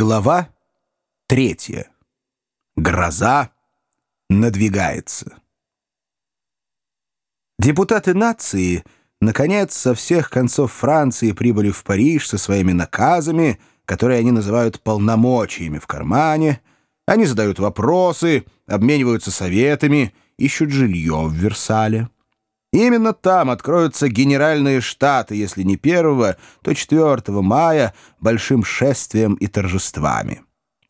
Глава третья. Гроза надвигается. Депутаты нации, наконец, со всех концов Франции прибыли в Париж со своими наказами, которые они называют полномочиями в кармане. Они задают вопросы, обмениваются советами, ищут жилье в Версале. Именно там откроются генеральные штаты, если не 1, то 4 мая, большим шествием и торжествами.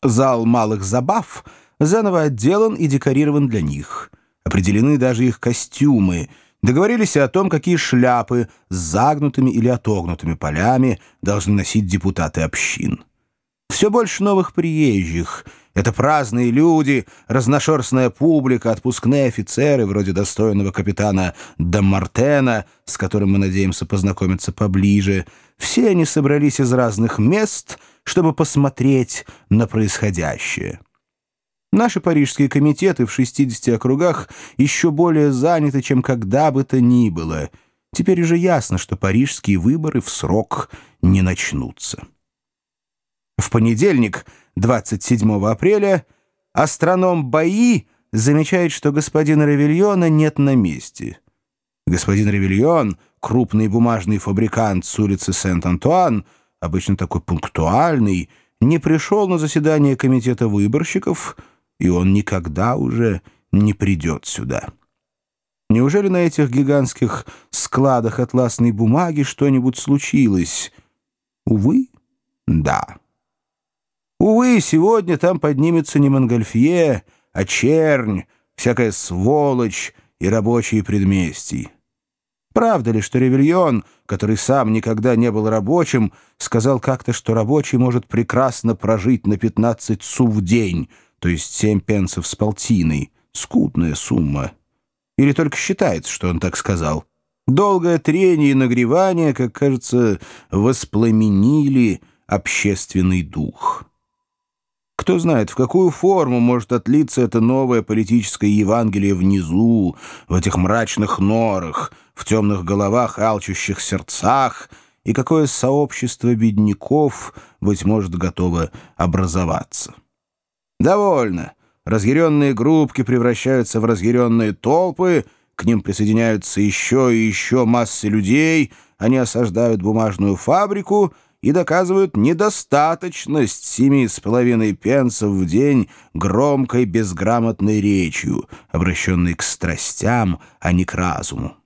Зал малых забав заново отделан и декорирован для них. Определены даже их костюмы. Договорились о том, какие шляпы с загнутыми или отогнутыми полями должны носить депутаты общин. Все больше новых приезжих — это праздные люди, разношерстная публика, отпускные офицеры, вроде достойного капитана Даммартена, с которым мы надеемся познакомиться поближе. Все они собрались из разных мест, чтобы посмотреть на происходящее. Наши парижские комитеты в 60 округах еще более заняты, чем когда бы то ни было. Теперь уже ясно, что парижские выборы в срок не начнутся. В понедельник, 27 апреля, астроном Баи замечает, что господина Ревельона нет на месте. Господин Ревельон, крупный бумажный фабрикант с улицы Сент-Антуан, обычно такой пунктуальный, не пришел на заседание комитета выборщиков, и он никогда уже не придет сюда. Неужели на этих гигантских складах атласной бумаги что-нибудь случилось? Увы, да. Увы, сегодня там поднимется не Монгольфье, а чернь, всякая сволочь и рабочие предместий. Правда ли, что Ревельон, который сам никогда не был рабочим, сказал как-то, что рабочий может прекрасно прожить на 15 су в день, то есть 7 пенсов с полтиной, скудная сумма? Или только считается, что он так сказал? Долгое трение и нагревание, как кажется, воспламенили общественный дух». Кто знает, в какую форму может отлиться это новое политическое Евангелие внизу, в этих мрачных норах, в темных головах, алчущих сердцах, и какое сообщество бедняков, быть может, готово образоваться. Довольно. Разъяренные группки превращаются в разъяренные толпы, к ним присоединяются еще и еще массы людей, они осаждают бумажную фабрику — и доказывают недостаточность семи с половиной пенсов в день громкой безграмотной речью, обращенной к страстям, а не к разуму.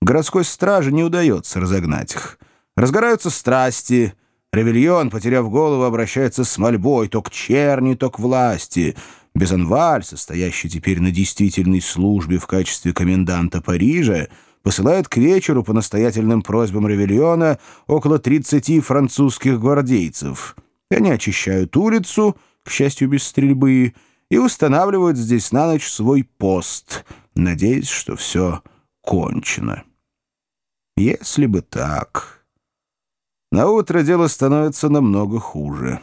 Городской страже не удается разогнать их. Разгораются страсти. Ревельон, потеряв голову, обращается с мольбой то к черни, то к власти. Безанваль, состоящий теперь на действительной службе в качестве коменданта Парижа, посылает к вечеру по настоятельным просьбам Ревельона около 30 французских гвардейцев. Они очищают улицу, к счастью, без стрельбы, и устанавливают здесь на ночь свой пост, надеясь, что все кончено. Если бы так... На утро дело становится намного хуже.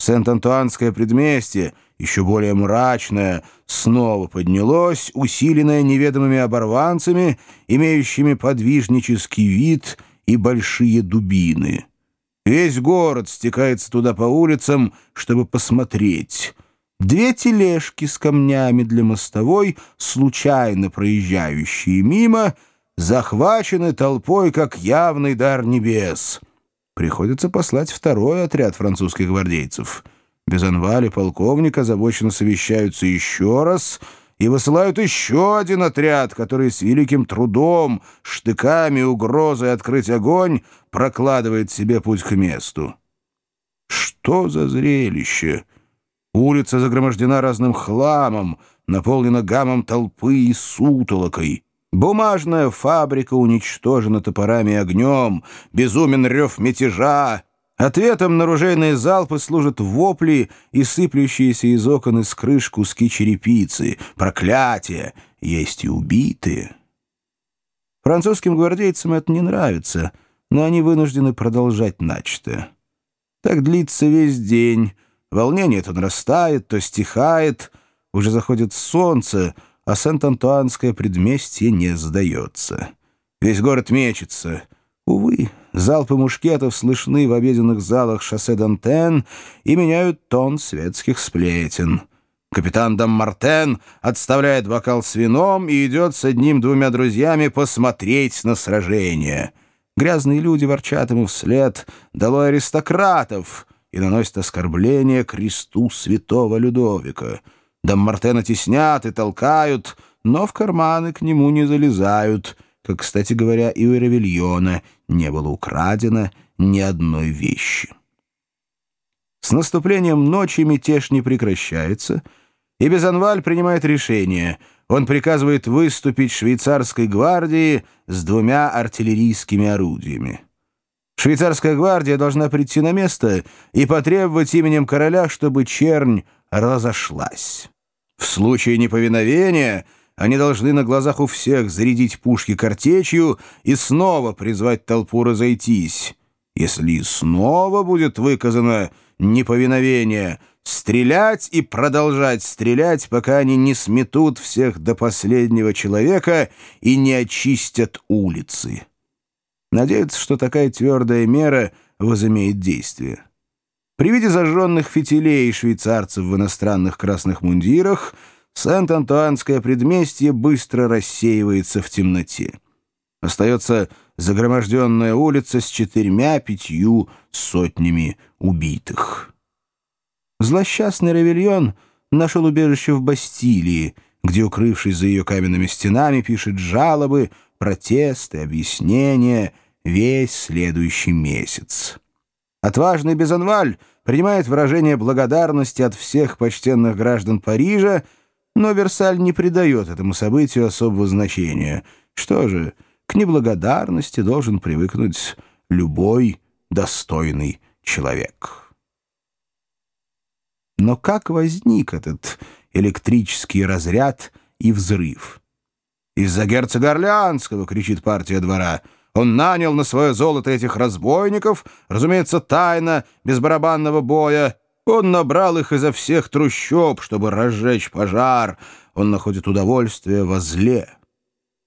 Сент-Антуанское предместье, еще более мрачное, снова поднялось, усиленное неведомыми оборванцами, имеющими подвижнический вид и большие дубины. Весь город стекается туда по улицам, чтобы посмотреть. Две тележки с камнями для мостовой, случайно проезжающие мимо, захвачены толпой, как явный дар небес — Приходится послать второй отряд французских гвардейцев. Безанваль и полковник озабоченно совещаются еще раз и высылают еще один отряд, который с великим трудом, штыками, угрозой открыть огонь прокладывает себе путь к месту. Что за зрелище! Улица загромождена разным хламом, наполнена гамом толпы и сутолокой. Бумажная фабрика уничтожена топорами и огнем, безумен рев мятежа. Ответом на ружейные залпы служат вопли и сыплющиеся из окон и с крыш куски черепицы. Проклятие! Есть и убитые. Французским гвардейцам это не нравится, но они вынуждены продолжать начатое. Так длится весь день. Волнение то нарастает, то стихает. Уже заходит солнце — а Сент-Антуанское предместье не сдается. Весь город мечется. Увы, залпы мушкетов слышны в обеденных залах шоссе Дантен и меняют тон светских сплетен. Капитан Даммартен отставляет бокал с вином и идет с одним-двумя друзьями посмотреть на сражение. Грязные люди ворчат ему вслед «Долой аристократов!» и наносят оскорбление кресту святого Людовика. Даммартена теснят и толкают, но в карманы к нему не залезают, как, кстати говоря, и у Ревельона не было украдено ни одной вещи. С наступлением ночи мятеж не прекращается — и Безанваль принимает решение. Он приказывает выступить швейцарской гвардии с двумя артиллерийскими орудиями. Швейцарская гвардия должна прийти на место и потребовать именем короля, чтобы чернь разошлась. В случае неповиновения они должны на глазах у всех зарядить пушки картечью и снова призвать толпу разойтись. Если снова будет выказано неповиновение — стрелять и продолжать стрелять, пока они не сметут всех до последнего человека и не очистят улицы. Надеются, что такая твердая мера возымеет действие. При виде зажженных фитилей швейцарцев в иностранных красных мундирах Сент-Антуанское предместье быстро рассеивается в темноте. Остается загроможденная улица с четырьмя-пятью сотнями убитых. Злосчастный Ревельон нашел убежище в Бастилии, где, укрывшись за ее каменными стенами, пишет жалобы, протесты, объяснения весь следующий месяц. Отважный Безанваль принимает выражение благодарности от всех почтенных граждан Парижа, но Версаль не придает этому событию особого значения. Что же, к неблагодарности должен привыкнуть любой достойный человек». Но как возник этот электрический разряд и взрыв? «Из-за герцога Орлеанского!» — кричит партия двора. «Он нанял на свое золото этих разбойников, разумеется, тайно, без барабанного боя. Он набрал их изо всех трущоб, чтобы разжечь пожар. Он находит удовольствие во зле».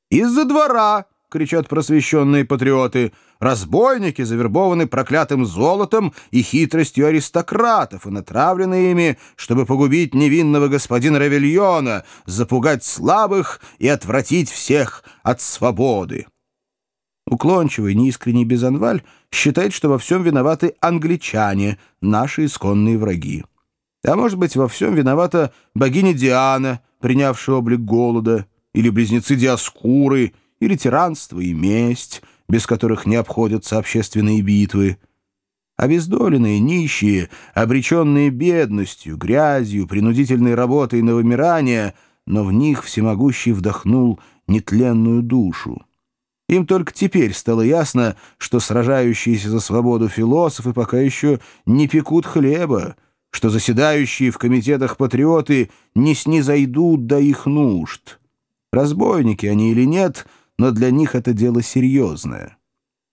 «Из-за двора!» кричат просвещенные патриоты. Разбойники завербованы проклятым золотом и хитростью аристократов и натравлены ими, чтобы погубить невинного господина Равельона, запугать слабых и отвратить всех от свободы. Уклончивый, неискренний Безанваль считает, что во всем виноваты англичане, наши исконные враги. А может быть, во всем виновата богиня Диана, принявшая облик голода, или близнецы Диаскуры — или тиранство и месть, без которых не обходятся общественные битвы. Обездоленные, нищие, обреченные бедностью, грязью, принудительной работой на вымирание, но в них всемогущий вдохнул нетленную душу. Им только теперь стало ясно, что сражающиеся за свободу философы пока еще не пекут хлеба, что заседающие в комитетах патриоты не снизойдут до их нужд. Разбойники они или нет — но для них это дело серьезное.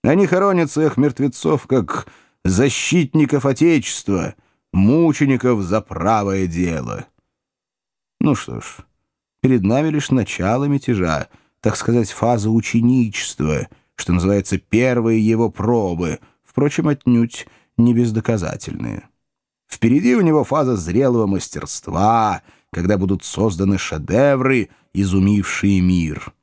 Они хоронят своих мертвецов как защитников Отечества, мучеников за правое дело. Ну что ж, перед нами лишь начало мятежа, так сказать, фаза ученичества, что называется первые его пробы, впрочем, отнюдь не бездоказательные. Впереди у него фаза зрелого мастерства, когда будут созданы шедевры, изумившие мир».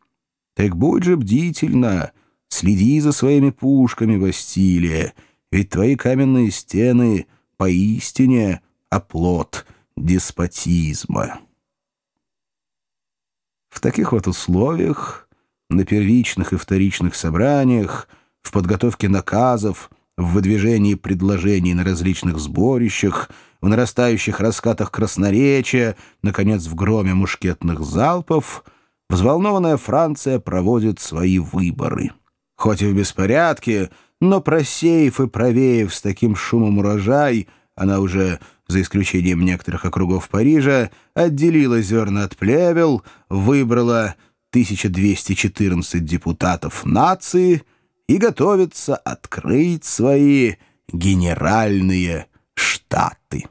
Так будь же бдительно, следи за своими пушками, Бастилия, ведь твои каменные стены поистине оплот деспотизма. В таких вот условиях, на первичных и вторичных собраниях, в подготовке наказов, в выдвижении предложений на различных сборищах, в нарастающих раскатах красноречия, наконец, в громе мушкетных залпов — взволнованная Франция проводит свои выборы. Хоть и в беспорядке, но просеяв и провеяв с таким шумом урожай, она уже, за исключением некоторых округов Парижа, отделила зерна от плевел, выбрала 1214 депутатов нации и готовится открыть свои генеральные штаты.